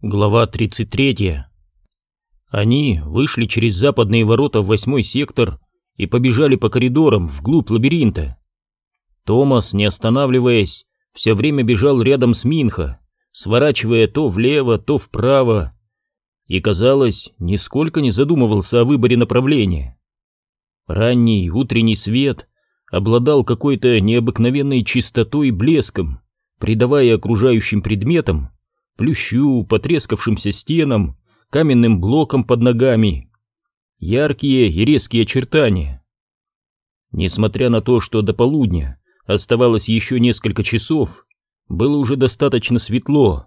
Глава 33. Они вышли через западные ворота в восьмой сектор и побежали по коридорам вглубь лабиринта. Томас, не останавливаясь, все время бежал рядом с Минхо, сворачивая то влево, то вправо, и, казалось, нисколько не задумывался о выборе направления. Ранний утренний свет обладал какой-то необыкновенной чистотой и блеском, придавая окружающим предметам плющу, потрескавшимся стенам, каменным блоком под ногами. Яркие и резкие очертания. Несмотря на то, что до полудня оставалось еще несколько часов, было уже достаточно светло.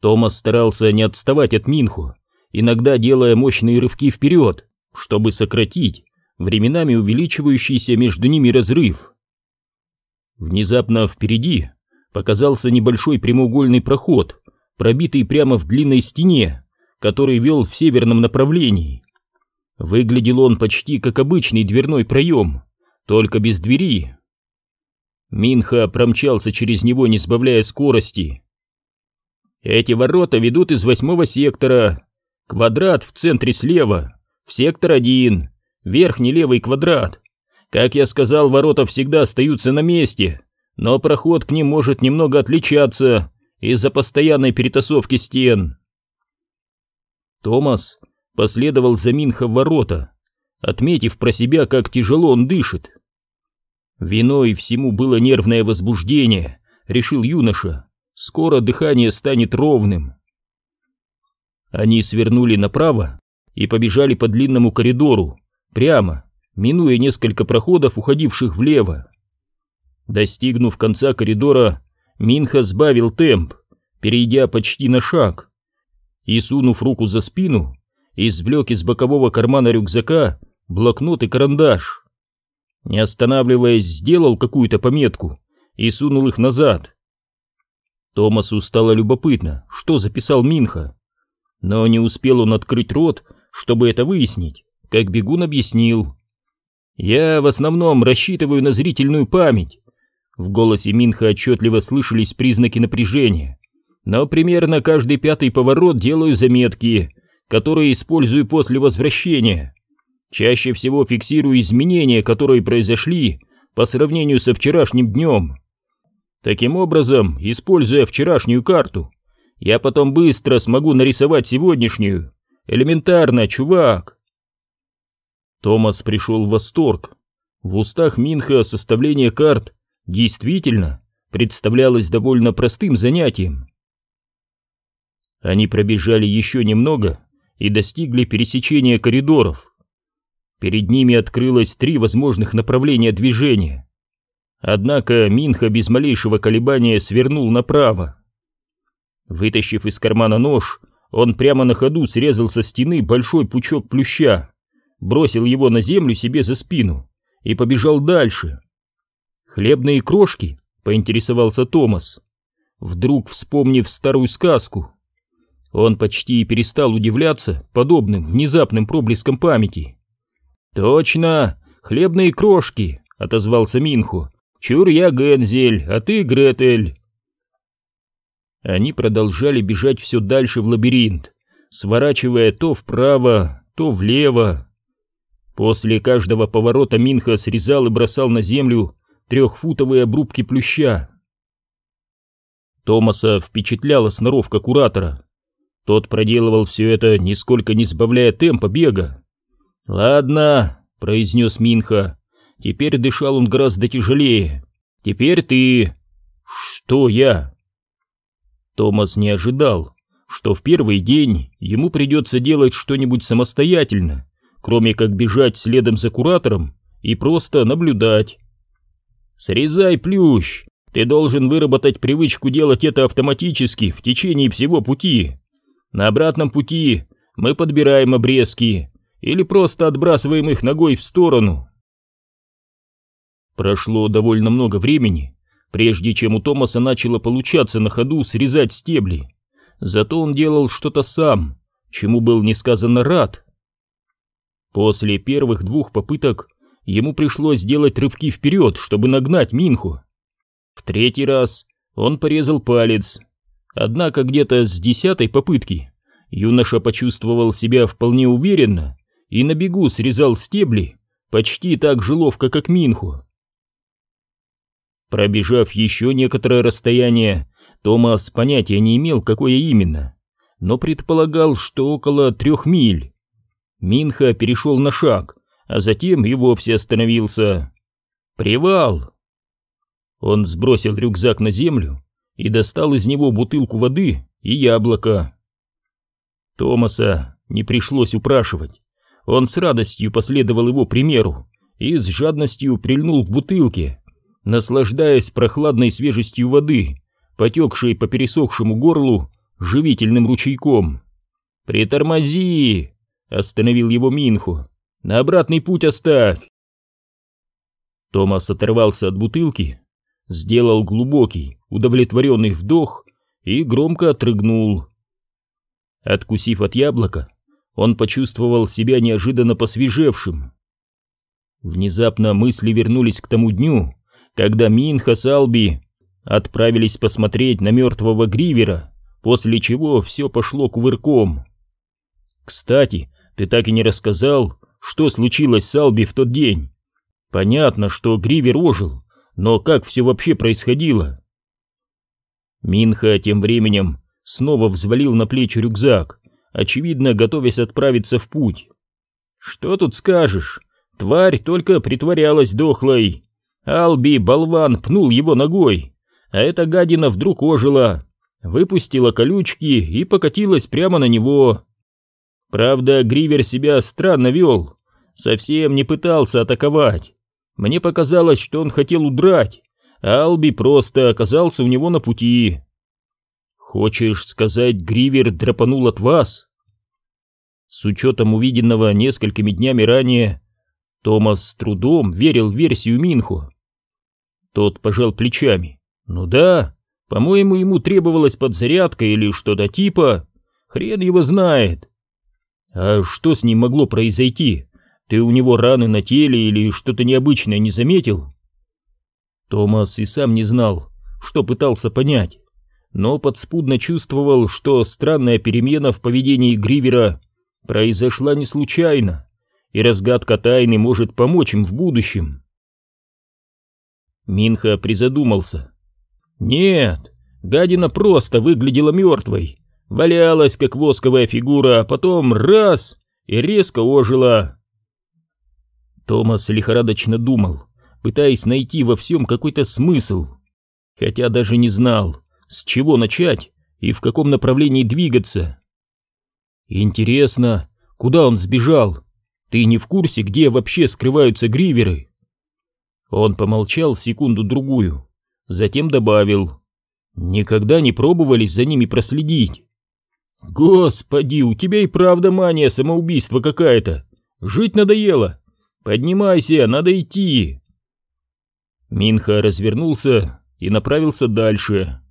Томас старался не отставать от Минху, иногда делая мощные рывки вперед, чтобы сократить временами увеличивающийся между ними разрыв. Внезапно впереди показался небольшой прямоугольный проход, пробитый прямо в длинной стене, который вел в северном направлении. Выглядел он почти как обычный дверной проем, только без двери. Минха промчался через него, не сбавляя скорости. «Эти ворота ведут из восьмого сектора. Квадрат в центре слева, в сектор один, верхний левый квадрат. Как я сказал, ворота всегда остаются на месте, но проход к ним может немного отличаться из-за постоянной перетасовки стен. Томас последовал за Минха в ворота, отметив про себя, как тяжело он дышит. Виной всему было нервное возбуждение, решил юноша. Скоро дыхание станет ровным. Они свернули направо и побежали по длинному коридору, прямо, минуя несколько проходов, уходивших влево. Достигнув конца коридора, Минха сбавил темп, перейдя почти на шаг, и, сунув руку за спину, извлек из бокового кармана рюкзака блокнот и карандаш. Не останавливаясь, сделал какую-то пометку и сунул их назад. Томасу стало любопытно, что записал Минха, но не успел он открыть рот, чтобы это выяснить, как бегун объяснил. «Я в основном рассчитываю на зрительную память, в голосе Минха отчетливо слышались признаки напряжения. Но примерно каждый пятый поворот делаю заметки, которые использую после возвращения. Чаще всего фиксирую изменения, которые произошли по сравнению со вчерашним днем. Таким образом, используя вчерашнюю карту, я потом быстро смогу нарисовать сегодняшнюю. Элементарно, чувак. Томас пришел в восторг. В устах Минха составление карт действительно представлялось довольно простым занятием. Они пробежали еще немного и достигли пересечения коридоров. Перед ними открылось три возможных направления движения. Однако Минха без малейшего колебания свернул направо. Вытащив из кармана нож, он прямо на ходу срезал со стены большой пучок плюща, бросил его на землю себе за спину и побежал дальше. «Хлебные крошки?» — поинтересовался Томас, вдруг вспомнив старую сказку. Он почти перестал удивляться подобным внезапным проблеском памяти. «Точно, хлебные крошки!» — отозвался Минху. «Чур я Гензель, а ты Гретель!» Они продолжали бежать все дальше в лабиринт, сворачивая то вправо, то влево. После каждого поворота Минха срезал и бросал на землю трехфутовые обрубки плюща. Томаса впечатляла сноровка куратора. Тот проделывал все это, нисколько не сбавляя темпа бега. «Ладно», — произнес Минха, — «теперь дышал он гораздо тяжелее. Теперь ты...» «Что я?» Томас не ожидал, что в первый день ему придется делать что-нибудь самостоятельно, кроме как бежать следом за куратором и просто наблюдать. Срезай плющ. Ты должен выработать привычку делать это автоматически в течение всего пути. На обратном пути мы подбираем обрезки или просто отбрасываем их ногой в сторону. Прошло довольно много времени, прежде чем у Томаса начало получаться на ходу срезать стебли. Зато он делал что-то сам, чему был несказанно рад. После первых двух попыток ему пришлось сделать рывки вперед, чтобы нагнать Минху. В третий раз он порезал палец, Однако где-то с десятой попытки юноша почувствовал себя вполне уверенно и на бегу срезал стебли почти так же ловко, как Минху. Пробежав еще некоторое расстояние, Томас понятия не имел, какое именно, но предполагал, что около трех миль. Минха перешел на шаг, а затем и вовсе остановился. «Привал!» Он сбросил рюкзак на землю и достал из него бутылку воды и яблоко. Томаса не пришлось упрашивать. Он с радостью последовал его примеру и с жадностью прильнул к бутылке, наслаждаясь прохладной свежестью воды, потекшей по пересохшему горлу живительным ручейком. «Притормози!» — остановил его Минху. «На обратный путь оставь!» Томас оторвался от бутылки, сделал глубокий, удовлетворенный вдох и громко отрыгнул. Откусив от яблока, он почувствовал себя неожиданно посвежевшим. Внезапно мысли вернулись к тому дню, когда Минха с Алби отправились посмотреть на мертвого Гривера, после чего все пошло кувырком. «Кстати, ты так и не рассказал, что случилось с Алби в тот день. Понятно, что Гривер ожил, но как все вообще происходило?» Минха тем временем снова взвалил на плечи рюкзак, очевидно, готовясь отправиться в путь. «Что тут скажешь? Тварь только притворялась дохлой. Алби, болван, пнул его ногой, а эта гадина вдруг ожила, выпустила колючки и покатилась прямо на него. Правда, Гривер себя странно вел, совсем не пытался атаковать. Мне показалось, что он хотел удрать, а Алби просто оказался у него на пути. Хочешь сказать, Гривер драпанул от вас? С учетом увиденного несколькими днями ранее, Томас с трудом верил в версию Минху. Тот пожал плечами. Ну да, по-моему, ему требовалась подзарядка или что-то типа. Хрен его знает. А что с ним могло произойти? Ты у него раны на теле или что-то необычное не заметил? Томас и сам не знал, что пытался понять, но подспудно чувствовал, что странная перемена в поведении Гривера произошла не случайно, и разгадка тайны может помочь им в будущем. Минха призадумался. Нет, гадина просто выглядела мертвой, валялась, как восковая фигура, а потом раз — и резко ожила. Томас лихорадочно думал, пытаясь найти во всем какой-то смысл, хотя даже не знал, с чего начать и в каком направлении двигаться. Интересно, куда он сбежал? Ты не в курсе, где вообще скрываются гриверы? Он помолчал секунду-другую, затем добавил. Никогда не пробовались за ними проследить. Господи, у тебя и правда мания самоубийства какая-то. Жить надоело. «Поднимайся, надо идти!» Минха развернулся и направился дальше.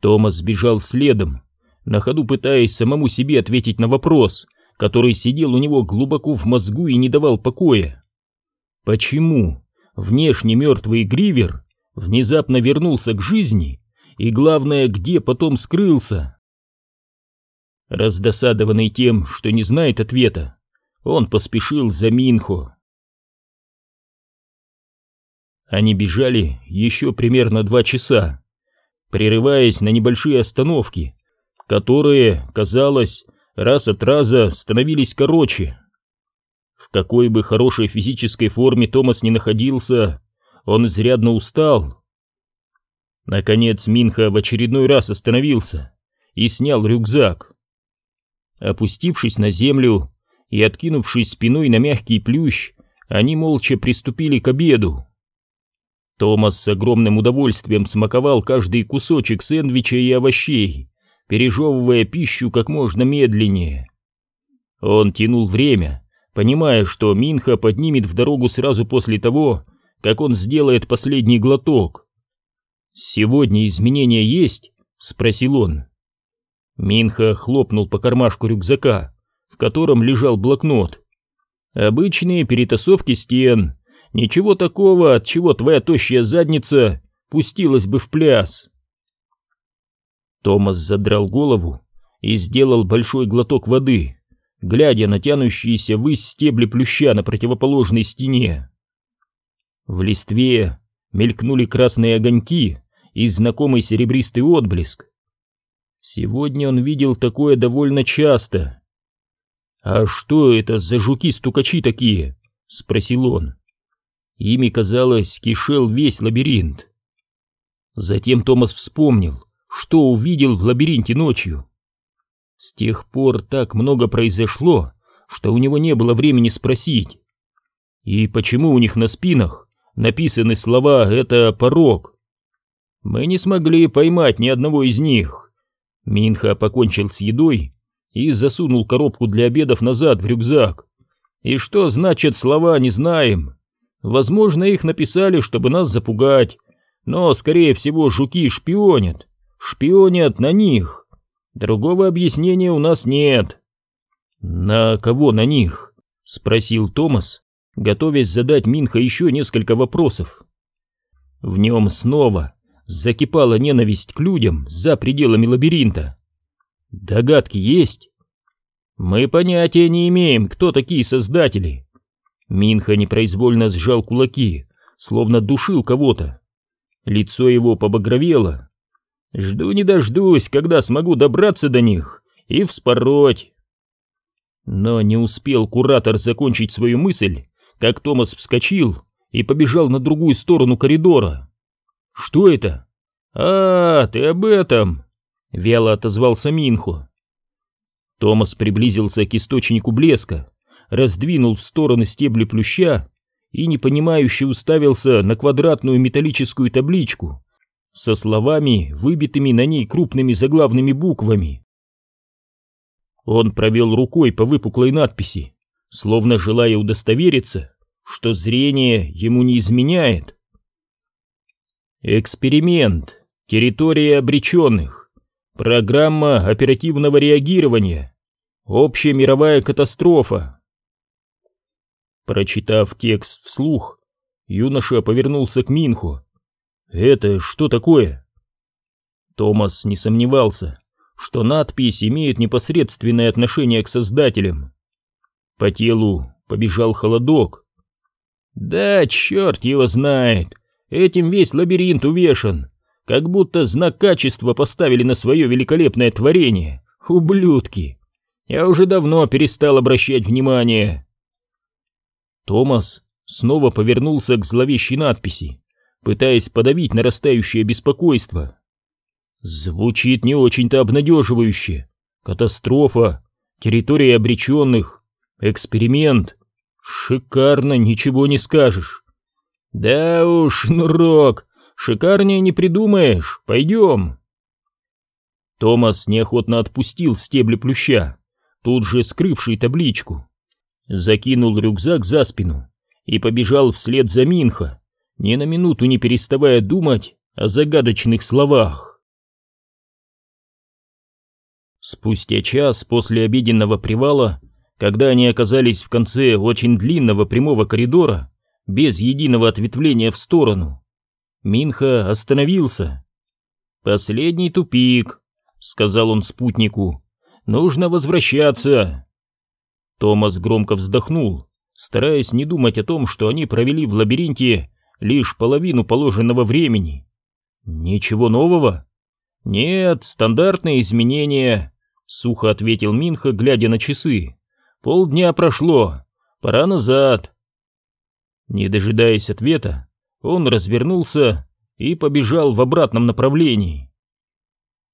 Томас сбежал следом, на ходу пытаясь самому себе ответить на вопрос, который сидел у него глубоко в мозгу и не давал покоя. Почему внешне мертвый Гривер внезапно вернулся к жизни и, главное, где потом скрылся? Раздосадованный тем, что не знает ответа, он поспешил за Минхо. Они бежали еще примерно два часа, прерываясь на небольшие остановки, которые, казалось, раз от раза становились короче. В какой бы хорошей физической форме Томас не находился, он изрядно устал. Наконец Минха в очередной раз остановился и снял рюкзак. Опустившись на землю, и, откинувшись спиной на мягкий плющ, они молча приступили к обеду. Томас с огромным удовольствием смаковал каждый кусочек сэндвича и овощей, пережевывая пищу как можно медленнее. Он тянул время, понимая, что Минха поднимет в дорогу сразу после того, как он сделает последний глоток. «Сегодня изменения есть?» — спросил он. Минха хлопнул по кармашку рюкзака, в котором лежал блокнот. Обычные перетасовки стен. Ничего такого, от чего твоя тощая задница пустилась бы в пляс. Томас задрал голову и сделал большой глоток воды, глядя на тянущиеся ввысь стебли плюща на противоположной стене. В листве мелькнули красные огоньки и знакомый серебристый отблеск. Сегодня он видел такое довольно часто. «А что это за жуки-стукачи такие?» — спросил он. Ими, казалось, кишел весь лабиринт. Затем Томас вспомнил, что увидел в лабиринте ночью. С тех пор так много произошло, что у него не было времени спросить. И почему у них на спинах написаны слова «это порог»? Мы не смогли поймать ни одного из них. Минха покончил с едой и засунул коробку для обедов назад в рюкзак. И что значит слова, не знаем. Возможно, их написали, чтобы нас запугать, но, скорее всего, жуки шпионят. Шпионят на них. Другого объяснения у нас нет. На кого на них? Спросил Томас, готовясь задать Минха еще несколько вопросов. В нем снова закипала ненависть к людям за пределами лабиринта. Догадки есть? Мы понятия не имеем, кто такие создатели. Минха непроизвольно сжал кулаки, словно душил кого-то. Лицо его побагровело, Жду не дождусь, когда смогу добраться до них и вспороть. Но не успел куратор закончить свою мысль, как Томас вскочил и побежал на другую сторону коридора. «Что это?» «А, ты об этом!» — вяло отозвался Минхо. Томас приблизился к источнику блеска, раздвинул в стороны стебли плюща и непонимающе уставился на квадратную металлическую табличку, со словами, выбитыми на ней крупными заглавными буквами. Он провел рукой по выпуклой надписи, словно желая удостовериться, что зрение ему не изменяет. Эксперимент. Территория обреченных. Программа оперативного реагирования. Общая мировая катастрофа. Прочитав текст вслух, юноша повернулся к Минху «Это что такое?» Томас не сомневался, что надпись имеет непосредственное отношение к создателям. По телу побежал холодок. «Да, черт его знает! Этим весь лабиринт увешан, как будто знак качества поставили на свое великолепное творение. Ублюдки! Я уже давно перестал обращать внимание!» Томас снова повернулся к зловещей надписи пытаясь подавить нарастающее беспокойство. Звучит не очень-то обнадеживающе. Катастрофа, территория обреченных, эксперимент. Шикарно, ничего не скажешь. Да уж, ну, Рок, шикарнее не придумаешь, пойдем. Томас неохотно отпустил стебли плюща, тут же скрывший табличку. Закинул рюкзак за спину и побежал вслед за Минха, ни на минуту не переставая думать о загадочных словах. Спустя час после обеденного привала, когда они оказались в конце очень длинного прямого коридора, без единого ответвления в сторону, Минха остановился. «Последний тупик», — сказал он спутнику, — «нужно возвращаться». Томас громко вздохнул, стараясь не думать о том, что они провели в лабиринте лишь половину положенного времени. Ничего нового? Нет, стандартные изменения, сухо ответил Минха, глядя на часы. Полдня прошло, пора назад. Не дожидаясь ответа, он развернулся и побежал в обратном направлении.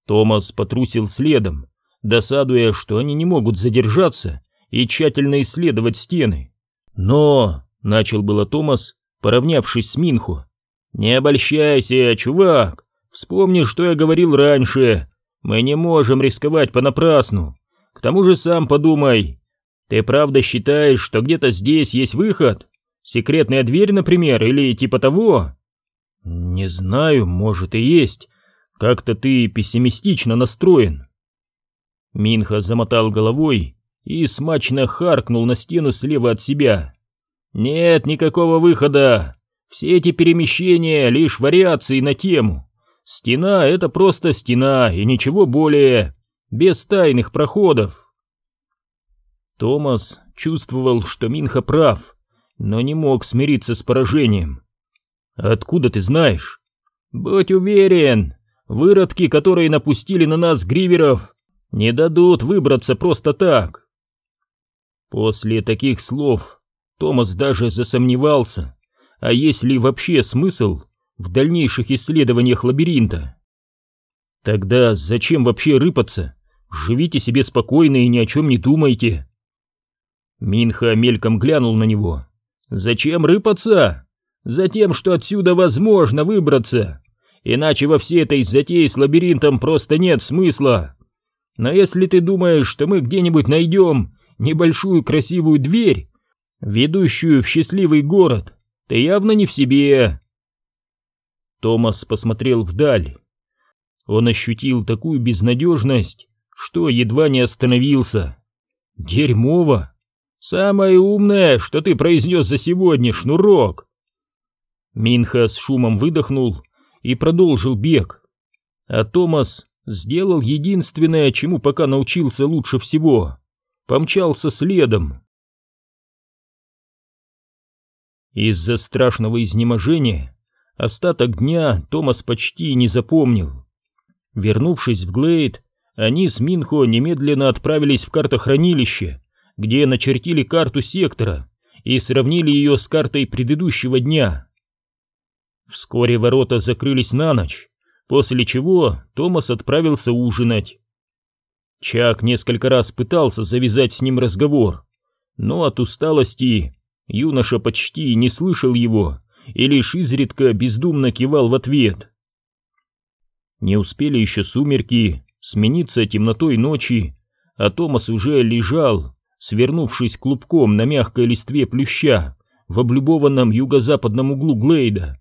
Томас потрусил следом, досадуя, что они не могут задержаться и тщательно исследовать стены. Но, начал было Томас, поравнявшись с Минху. «Не обольщайся, чувак! Вспомни, что я говорил раньше. Мы не можем рисковать понапрасну. К тому же сам подумай. Ты правда считаешь, что где-то здесь есть выход? Секретная дверь, например, или типа того?» «Не знаю, может и есть. Как-то ты пессимистично настроен». Минха замотал головой и смачно харкнул на стену слева от себя. Нет никакого выхода. Все эти перемещения — лишь вариации на тему. Стена — это просто стена, и ничего более, без тайных проходов. Томас чувствовал, что Минха прав, но не мог смириться с поражением. «Откуда ты знаешь?» «Будь уверен, выродки, которые напустили на нас гриверов, не дадут выбраться просто так». После таких слов Томас даже засомневался, а есть ли вообще смысл в дальнейших исследованиях лабиринта. Тогда зачем вообще рыпаться? Живите себе спокойно и ни о чем не думайте. Минха мельком глянул на него. Зачем рыпаться? Затем, что отсюда возможно выбраться. Иначе во всей этой затее с лабиринтом просто нет смысла. Но если ты думаешь, что мы где-нибудь найдем небольшую красивую дверь, ведущую в счастливый город, ты явно не в себе. Томас посмотрел вдаль. Он ощутил такую безнадежность, что едва не остановился. Дерьмово! Самое умное, что ты произнес за сегодня, шнурок! Минха с шумом выдохнул и продолжил бег. А Томас сделал единственное, чему пока научился лучше всего. Помчался следом. Из-за страшного изнеможения Остаток дня Томас почти не запомнил. Вернувшись в Глейд, они с Минхо немедленно отправились в картохранилище, где начертили карту сектора и сравнили ее с картой предыдущего дня. Вскоре ворота закрылись на ночь, после чего Томас отправился ужинать. Чак несколько раз пытался завязать с ним разговор, но от усталости юноша почти не слышал его и лишь изредка бездумно кивал в ответ. Не успели еще сумерки смениться темнотой ночи, а Томас уже лежал, свернувшись клубком на мягкой листве плюща в облюбованном юго-западном углу Глейда,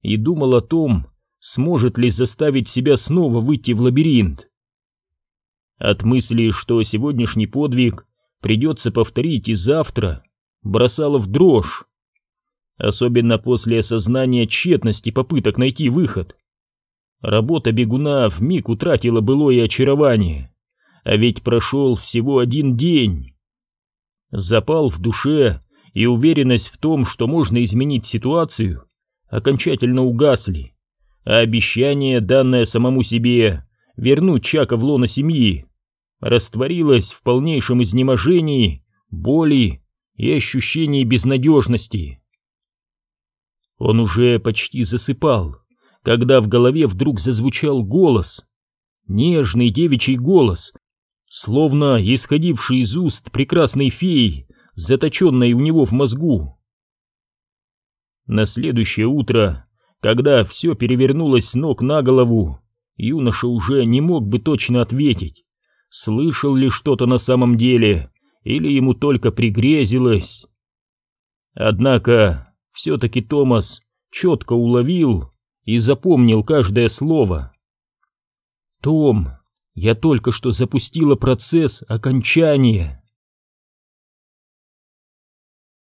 и думал о том, сможет ли заставить себя снова выйти в лабиринт. От мысли, что сегодняшний подвиг придется повторить и завтра, бросало в дрожь особенно после осознания тщетности попыток найти выход. Работа бегуна вмиг утратила былое очарование, а ведь прошел всего один день. Запал в душе и уверенность в том, что можно изменить ситуацию, окончательно угасли, а обещание, данное самому себе, вернуть Чака в лоно семьи, растворилось в полнейшем изнеможении, боли и ощущении безнадежности. Он уже почти засыпал, когда в голове вдруг зазвучал голос. Нежный девичий голос, словно исходивший из уст прекрасной феи, заточенной у него в мозгу. На следующее утро, когда все перевернулось с ног на голову, юноша уже не мог бы точно ответить, слышал ли что-то на самом деле, или ему только пригрезилось. Однако все-таки Томас четко уловил и запомнил каждое слово. «Том, я только что запустила процесс окончания».